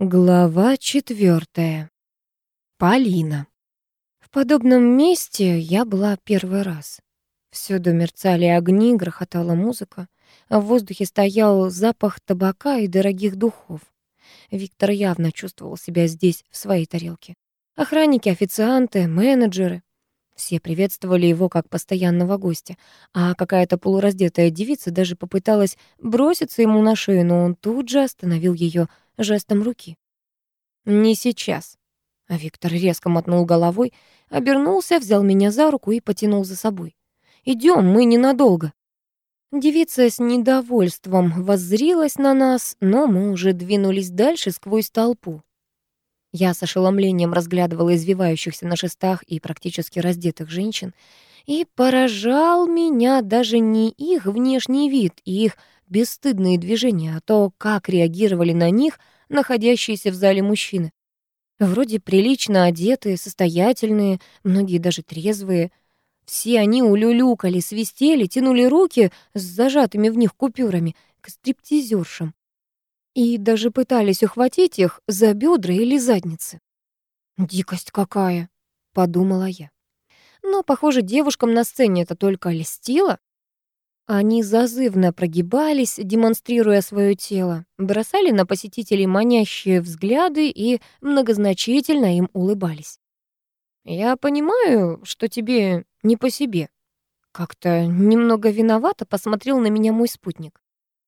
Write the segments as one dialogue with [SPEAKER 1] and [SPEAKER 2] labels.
[SPEAKER 1] Глава четвертая. Полина. В подобном месте я была первый раз. Всюду мерцали огни, грохотала музыка, а в воздухе стоял запах табака и дорогих духов. Виктор явно чувствовал себя здесь, в своей тарелке. Охранники, официанты, менеджеры. Все приветствовали его как постоянного гостя, а какая-то полураздетая девица даже попыталась броситься ему на шею, но он тут же остановил ее жестом руки. «Не сейчас». А Виктор резко мотнул головой, обернулся, взял меня за руку и потянул за собой. Идем, мы ненадолго». Девица с недовольством воззрилась на нас, но мы уже двинулись дальше сквозь толпу. Я с ошеломлением разглядывала извивающихся на шестах и практически раздетых женщин, и поражал меня даже не их внешний вид и их бесстыдные движения, а то, как реагировали на них находящиеся в зале мужчины. Вроде прилично одетые, состоятельные, многие даже трезвые. Все они улюлюкали, свистели, тянули руки с зажатыми в них купюрами к стриптизершам. И даже пытались ухватить их за бедра или задницы. «Дикость какая!» — подумала я. Но, похоже, девушкам на сцене это только льстило. Они зазывно прогибались, демонстрируя свое тело, бросали на посетителей манящие взгляды и многозначительно им улыбались. «Я понимаю, что тебе не по себе». Как-то немного виновато посмотрел на меня мой спутник.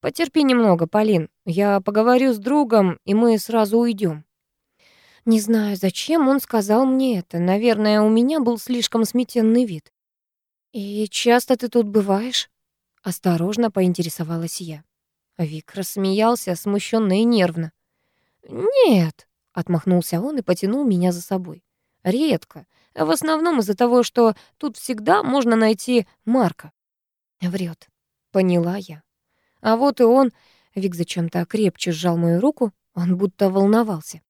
[SPEAKER 1] «Потерпи немного, Полин. Я поговорю с другом, и мы сразу уйдем. Не знаю, зачем он сказал мне это. Наверное, у меня был слишком сметенный вид. «И часто ты тут бываешь?» Осторожно поинтересовалась я. Вик рассмеялся, смущенно и нервно. «Нет», — отмахнулся он и потянул меня за собой. «Редко. В основном из-за того, что тут всегда можно найти Марка». Врет, поняла я. А вот и он. Вик зачем-то крепче сжал мою руку, он будто волновался.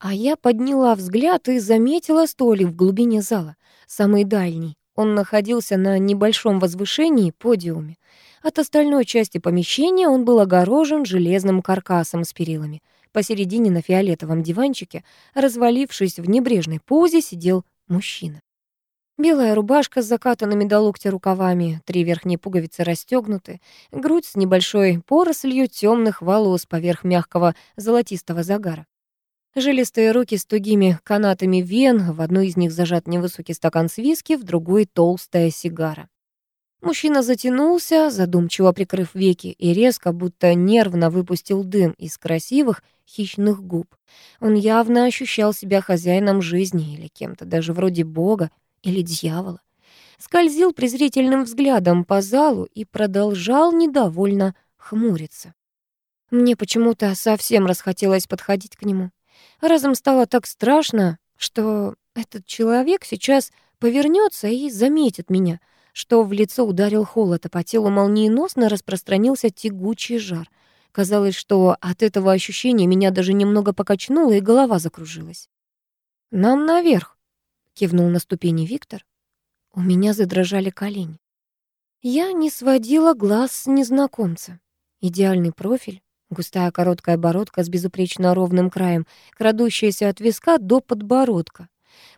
[SPEAKER 1] А я подняла взгляд и заметила столик в глубине зала, самый дальний. Он находился на небольшом возвышении, подиуме. От остальной части помещения он был огорожен железным каркасом с перилами. Посередине на фиолетовом диванчике, развалившись в небрежной позе, сидел мужчина. Белая рубашка с закатанными до локтя рукавами, три верхние пуговицы расстегнуты, грудь с небольшой порослью темных волос поверх мягкого золотистого загара. Жилистые руки с тугими канатами вен, в одной из них зажат невысокий стакан с виски, в другой — толстая сигара. Мужчина затянулся, задумчиво прикрыв веки, и резко, будто нервно выпустил дым из красивых хищных губ. Он явно ощущал себя хозяином жизни или кем-то даже вроде бога или дьявола. Скользил презрительным взглядом по залу и продолжал недовольно хмуриться. Мне почему-то совсем расхотелось подходить к нему. Разом стало так страшно, что этот человек сейчас повернется и заметит меня, что в лицо ударил холод, а по телу молниеносно распространился тягучий жар. Казалось, что от этого ощущения меня даже немного покачнуло и голова закружилась. «Нам наверх», — кивнул на ступени Виктор. У меня задрожали колени. Я не сводила глаз с незнакомца. Идеальный профиль, Густая короткая бородка с безупречно ровным краем, крадущаяся от виска до подбородка.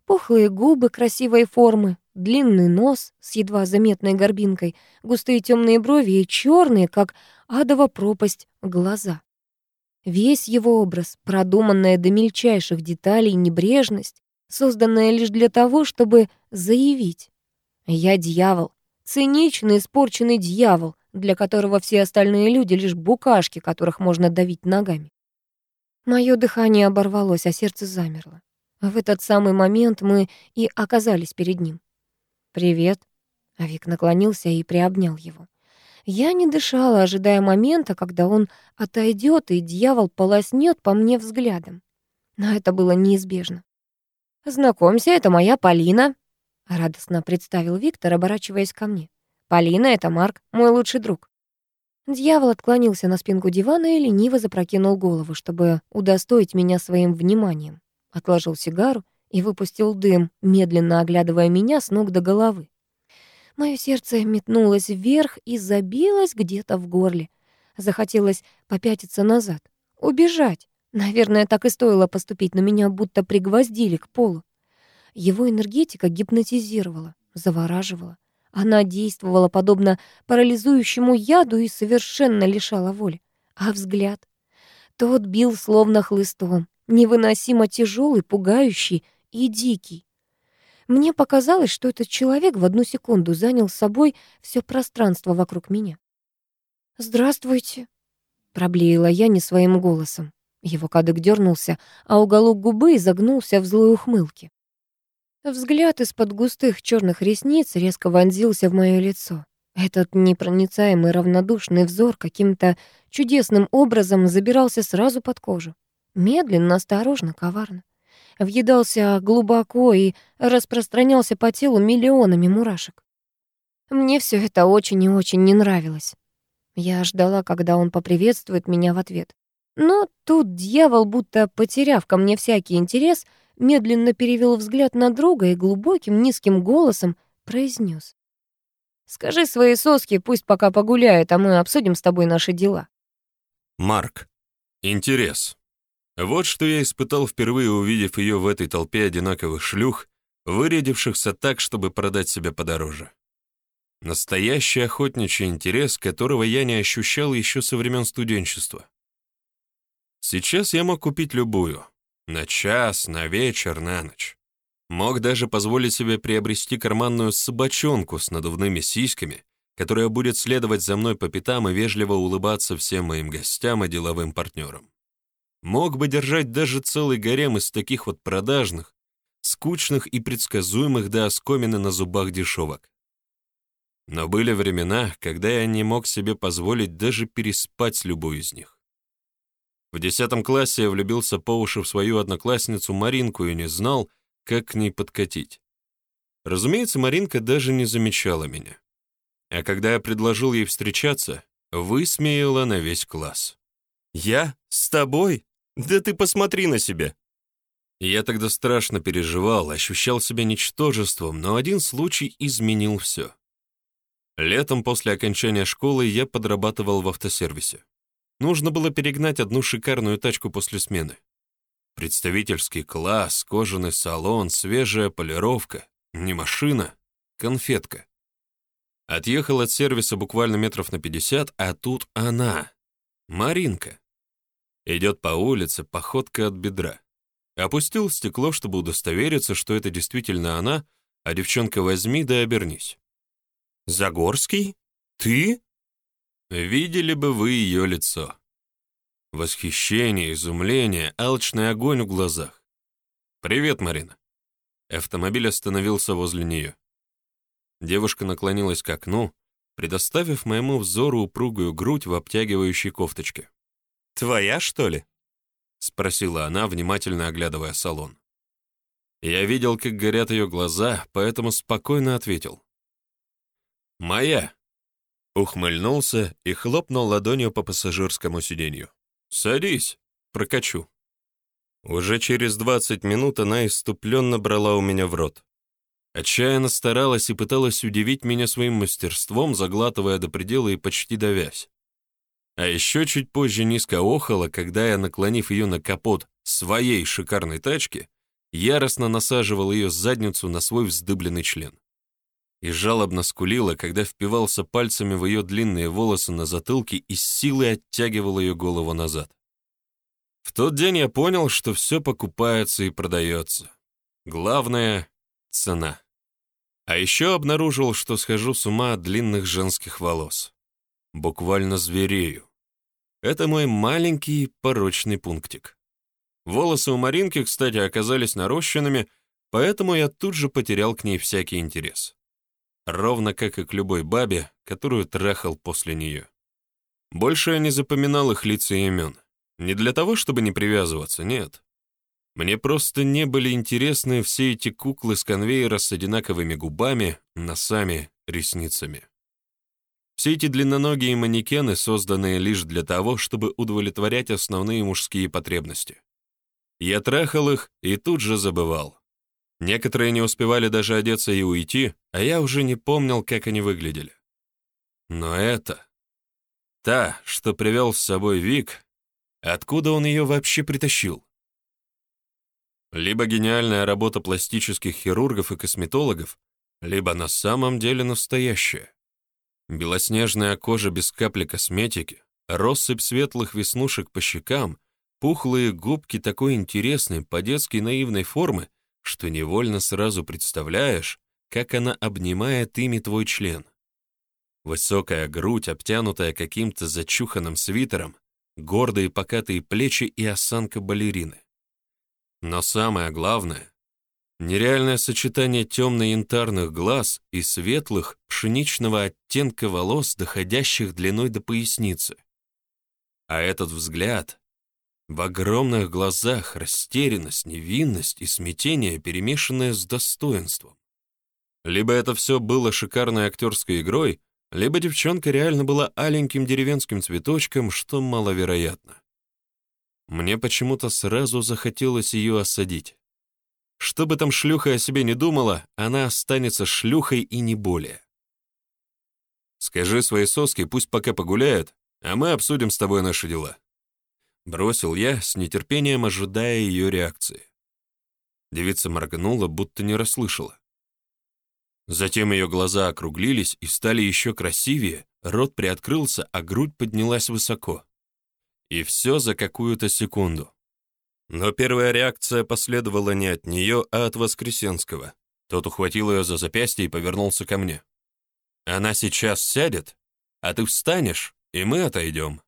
[SPEAKER 1] Пухлые губы красивой формы, длинный нос с едва заметной горбинкой, густые темные брови и черные, как адова пропасть, глаза. Весь его образ, продуманная до мельчайших деталей небрежность, созданная лишь для того, чтобы заявить. «Я дьявол, циничный, испорченный дьявол, для которого все остальные люди — лишь букашки, которых можно давить ногами. Моё дыхание оборвалось, а сердце замерло. В этот самый момент мы и оказались перед ним. «Привет». Авик наклонился и приобнял его. Я не дышала, ожидая момента, когда он отойдет, и дьявол полоснет по мне взглядом. Но это было неизбежно. «Знакомься, это моя Полина», — радостно представил Виктор, оборачиваясь ко мне. Полина — это Марк, мой лучший друг». Дьявол отклонился на спинку дивана и лениво запрокинул голову, чтобы удостоить меня своим вниманием. Отложил сигару и выпустил дым, медленно оглядывая меня с ног до головы. Моё сердце метнулось вверх и забилось где-то в горле. Захотелось попятиться назад, убежать, Наверное, так и стоило поступить, но меня будто пригвоздили к полу. Его энергетика гипнотизировала, завораживала. Она действовала подобно парализующему яду и совершенно лишала воли. А взгляд? Тот бил словно хлыстом, невыносимо тяжелый, пугающий и дикий. Мне показалось, что этот человек в одну секунду занял с собой все пространство вокруг меня. «Здравствуйте», — проблеяла я не своим голосом. Его кадык дернулся, а уголок губы изогнулся в злой ухмылке. Взгляд из-под густых черных ресниц резко вонзился в мое лицо. Этот непроницаемый равнодушный взор каким-то чудесным образом забирался сразу под кожу. Медленно, осторожно, коварно. Въедался глубоко и распространялся по телу миллионами мурашек. Мне все это очень и очень не нравилось. Я ждала, когда он поприветствует меня в ответ. Но тут дьявол, будто потеряв ко мне всякий интерес, медленно перевел взгляд на друга и глубоким низким голосом произнес: «Скажи своей соске, пусть пока погуляет, а мы обсудим с тобой наши дела».
[SPEAKER 2] Марк. Интерес. Вот что я испытал впервые, увидев ее в этой толпе одинаковых шлюх, вырядившихся так, чтобы продать себя подороже. Настоящий охотничий интерес, которого я не ощущал еще со времен студенчества. Сейчас я мог купить любую. На час, на вечер, на ночь. Мог даже позволить себе приобрести карманную собачонку с надувными сиськами, которая будет следовать за мной по пятам и вежливо улыбаться всем моим гостям и деловым партнерам. Мог бы держать даже целый гарем из таких вот продажных, скучных и предсказуемых до оскомины на зубах дешевок. Но были времена, когда я не мог себе позволить даже переспать с любой из них. В десятом классе я влюбился по уши в свою одноклассницу Маринку и не знал, как к ней подкатить. Разумеется, Маринка даже не замечала меня. А когда я предложил ей встречаться, высмеяла на весь класс. «Я? С тобой? Да ты посмотри на себя!» Я тогда страшно переживал, ощущал себя ничтожеством, но один случай изменил все. Летом после окончания школы я подрабатывал в автосервисе. Нужно было перегнать одну шикарную тачку после смены. Представительский класс, кожаный салон, свежая полировка. Не машина, конфетка. Отъехал от сервиса буквально метров на 50, а тут она, Маринка. Идет по улице, походка от бедра. Опустил стекло, чтобы удостовериться, что это действительно она, а девчонка возьми да обернись. «Загорский? Ты?» Видели бы вы ее лицо. Восхищение, изумление, алчный огонь в глазах. «Привет, Марина». Автомобиль остановился возле нее. Девушка наклонилась к окну, предоставив моему взору упругую грудь в обтягивающей кофточке. «Твоя, что ли?» — спросила она, внимательно оглядывая салон. Я видел, как горят ее глаза, поэтому спокойно ответил. «Моя». Ухмыльнулся и хлопнул ладонью по пассажирскому сиденью. «Садись, прокачу». Уже через двадцать минут она иступленно брала у меня в рот. Отчаянно старалась и пыталась удивить меня своим мастерством, заглатывая до предела и почти давясь. А еще чуть позже низко охала, когда я, наклонив ее на капот своей шикарной тачки, яростно насаживал ее задницу на свой вздыбленный член и жалобно скулила, когда впивался пальцами в ее длинные волосы на затылке и с силой оттягивал ее голову назад. В тот день я понял, что все покупается и продается. Главное — цена. А еще обнаружил, что схожу с ума от длинных женских волос. Буквально зверею. Это мой маленький порочный пунктик. Волосы у Маринки, кстати, оказались нарощенными, поэтому я тут же потерял к ней всякий интерес ровно как и к любой бабе, которую трахал после нее. Больше я не запоминал их лица и имен. Не для того, чтобы не привязываться, нет. Мне просто не были интересны все эти куклы с конвейера с одинаковыми губами, носами, ресницами. Все эти длинноногие манекены, созданные лишь для того, чтобы удовлетворять основные мужские потребности. Я трахал их и тут же забывал. Некоторые не успевали даже одеться и уйти, а я уже не помнил, как они выглядели. Но это... Та, что привел с собой Вик, Откуда он ее вообще притащил? Либо гениальная работа пластических хирургов и косметологов, либо на самом деле настоящая. Белоснежная кожа без капли косметики, россыпь светлых веснушек по щекам, пухлые губки такой интересной, по-детски наивной формы, что невольно сразу представляешь, как она обнимает ими твой член. Высокая грудь, обтянутая каким-то зачуханным свитером, гордые покатые плечи и осанка балерины. Но самое главное — нереальное сочетание темно-янтарных глаз и светлых пшеничного оттенка волос, доходящих длиной до поясницы. А этот взгляд — в огромных глазах растерянность, невинность и смятение, перемешанное с достоинством. Либо это все было шикарной актерской игрой, либо девчонка реально была аленьким деревенским цветочком, что маловероятно. Мне почему-то сразу захотелось ее осадить. Что бы там шлюха о себе не думала, она останется шлюхой и не более. Скажи своей соске, пусть пока погуляют, а мы обсудим с тобой наши дела. Бросил я, с нетерпением ожидая ее реакции. Девица моргнула, будто не расслышала. Затем ее глаза округлились и стали еще красивее, рот приоткрылся, а грудь поднялась высоко. И все за какую-то секунду. Но первая реакция последовала не от нее, а от Воскресенского. Тот ухватил ее за запястье и повернулся ко мне. «Она сейчас сядет, а ты встанешь, и мы отойдем».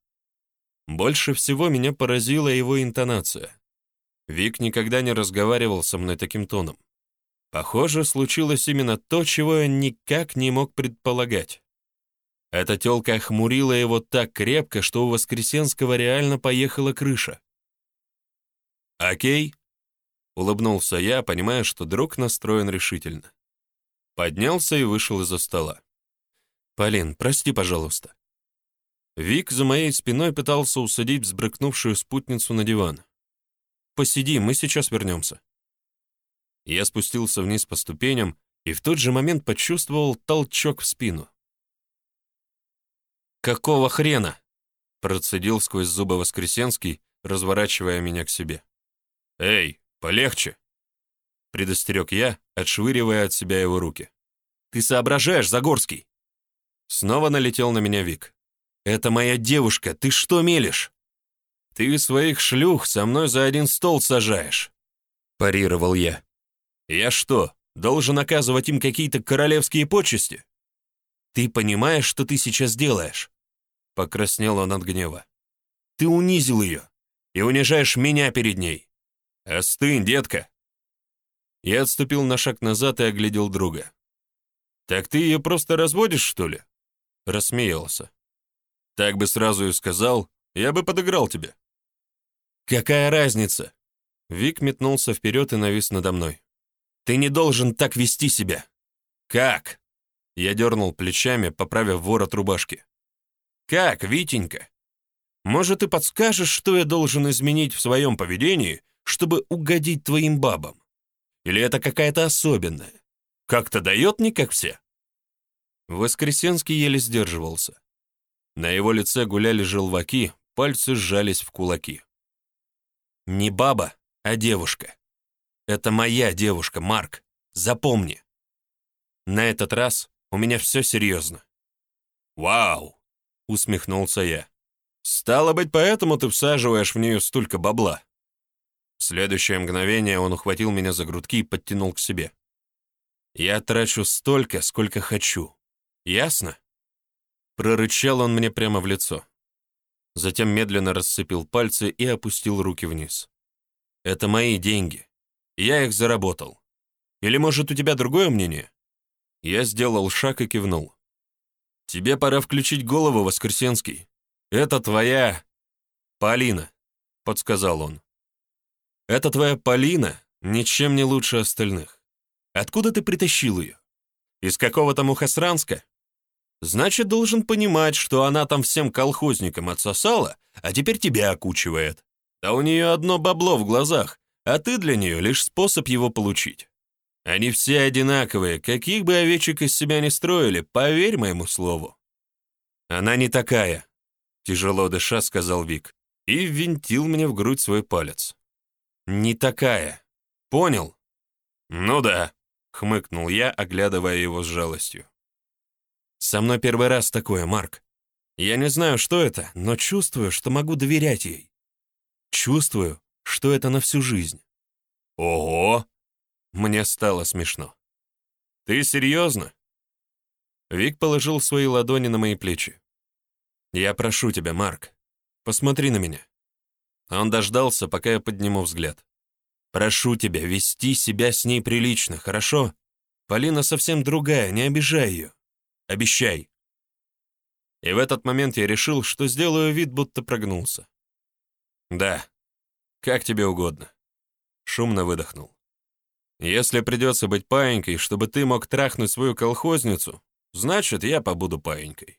[SPEAKER 2] Больше всего меня поразила его интонация. Вик никогда не разговаривал со мной таким тоном. Похоже, случилось именно то, чего я никак не мог предполагать. Эта тёлка охмурила его так крепко, что у Воскресенского реально поехала крыша. «Окей», — улыбнулся я, понимая, что друг настроен решительно. Поднялся и вышел из-за стола. «Полин, прости, пожалуйста». Вик за моей спиной пытался усадить взбрыкнувшую спутницу на диван. «Посиди, мы сейчас вернемся». Я спустился вниз по ступеням и в тот же момент почувствовал толчок в спину. «Какого хрена?» — процедил сквозь зубы Воскресенский, разворачивая меня к себе. «Эй, полегче!» — предостерег я, отшвыривая от себя его руки. «Ты соображаешь, Загорский?» Снова налетел на меня Вик. «Это моя девушка, ты что мелешь?» «Ты своих шлюх со мной за один стол сажаешь», — парировал я. «Я что, должен оказывать им какие-то королевские почести?» «Ты понимаешь, что ты сейчас делаешь?» Покраснел он от гнева. «Ты унизил ее и унижаешь меня перед ней. Остынь, детка!» Я отступил на шаг назад и оглядел друга. «Так ты ее просто разводишь, что ли?» Рассмеялся. «Так бы сразу и сказал, я бы подыграл тебе». «Какая разница?» Вик метнулся вперед и навис надо мной. «Ты не должен так вести себя». «Как?» Я дернул плечами, поправив ворот рубашки. Как, Витенька? Может, ты подскажешь, что я должен изменить в своем поведении, чтобы угодить твоим бабам? Или это какая-то особенная? Как-то дает не как все?» Воскресенский еле сдерживался. На его лице гуляли желваки, пальцы сжались в кулаки. «Не баба, а девушка. Это моя девушка, Марк. Запомни. На этот раз у меня все серьезно». «Вау! — усмехнулся я. «Стало быть, поэтому ты всаживаешь в нее столько бабла». В следующее мгновение он ухватил меня за грудки и подтянул к себе. «Я трачу столько, сколько хочу. Ясно?» Прорычал он мне прямо в лицо. Затем медленно расцепил пальцы и опустил руки вниз. «Это мои деньги. Я их заработал. Или, может, у тебя другое мнение?» Я сделал шаг и кивнул. Тебе пора включить голову, Воскресенский. Это твоя... Полина, подсказал он. Это твоя Полина ничем не лучше остальных. Откуда ты притащил ее? Из какого-то Мухосранска? Значит, должен понимать, что она там всем колхозникам отсосала, а теперь тебя окучивает. Да у нее одно бабло в глазах, а ты для нее лишь способ его получить. Они все одинаковые, каких бы овечек из себя не строили, поверь моему слову. Она не такая, тяжело дыша сказал Вик. и ввинтил мне в грудь свой палец. «Не такая. Понял?» «Ну да», — хмыкнул я, оглядывая его с жалостью. «Со мной первый раз такое, Марк. Я не знаю, что это, но чувствую, что могу доверять ей. Чувствую, что это на всю жизнь». «Ого!» Мне стало смешно. «Ты серьезно?» Вик положил свои ладони на мои плечи. «Я прошу тебя, Марк, посмотри на меня». Он дождался, пока я подниму взгляд. «Прошу тебя вести себя с ней прилично, хорошо? Полина совсем другая, не обижай ее. Обещай». И в этот момент я решил, что сделаю вид, будто прогнулся. «Да, как тебе угодно». Шумно выдохнул. «Если придется быть паинькой, чтобы ты мог трахнуть свою колхозницу, значит, я побуду паинькой».